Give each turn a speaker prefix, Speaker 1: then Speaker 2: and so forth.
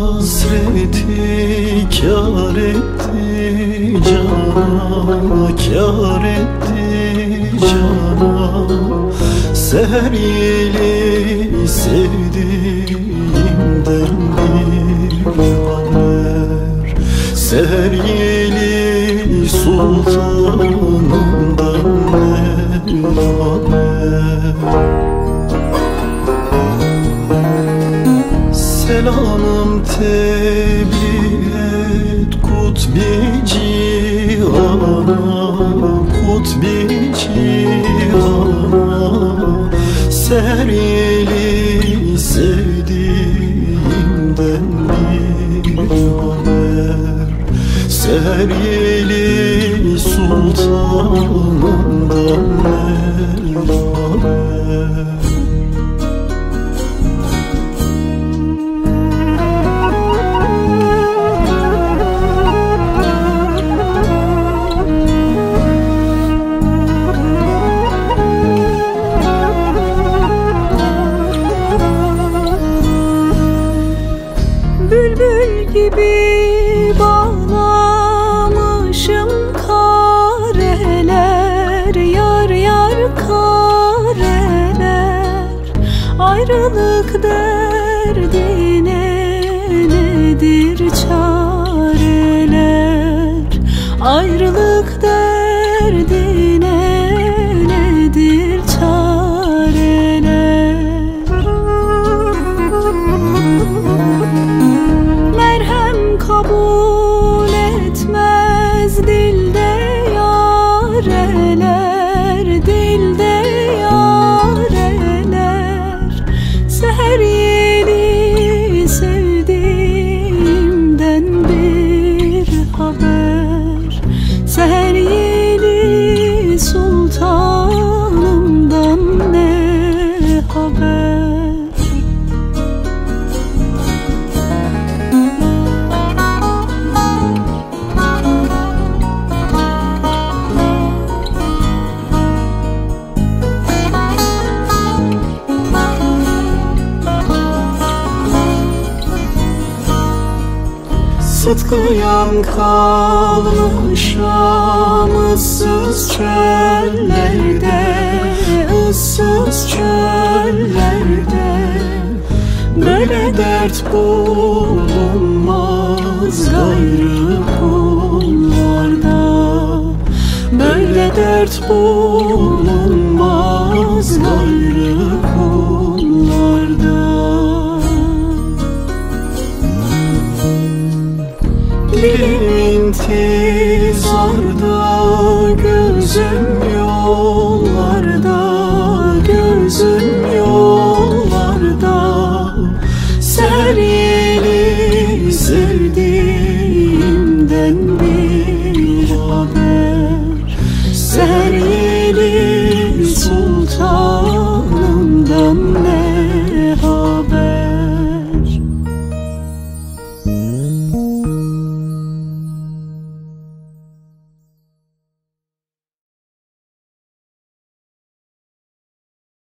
Speaker 1: hasreti kar etti cana Kar etti cana Seher yeli sevdiğimden bir haber. Seher yeli sultanımdan bir haber. Selamı tebliğ et Kutbi cihana Kutbi cihana Serili sevdiğimden bir haber Serili sultanımdan bir haber
Speaker 2: gibi bağlamışım kareler Yar yar kareler. Ayrılık derdine
Speaker 1: Sıtkıyan kalmışam ıssız çöllerde dert bulunmaz gayrı kullarda Böyle dert bulunmaz gayrı kullarda Dilim intizarda gözüm yok.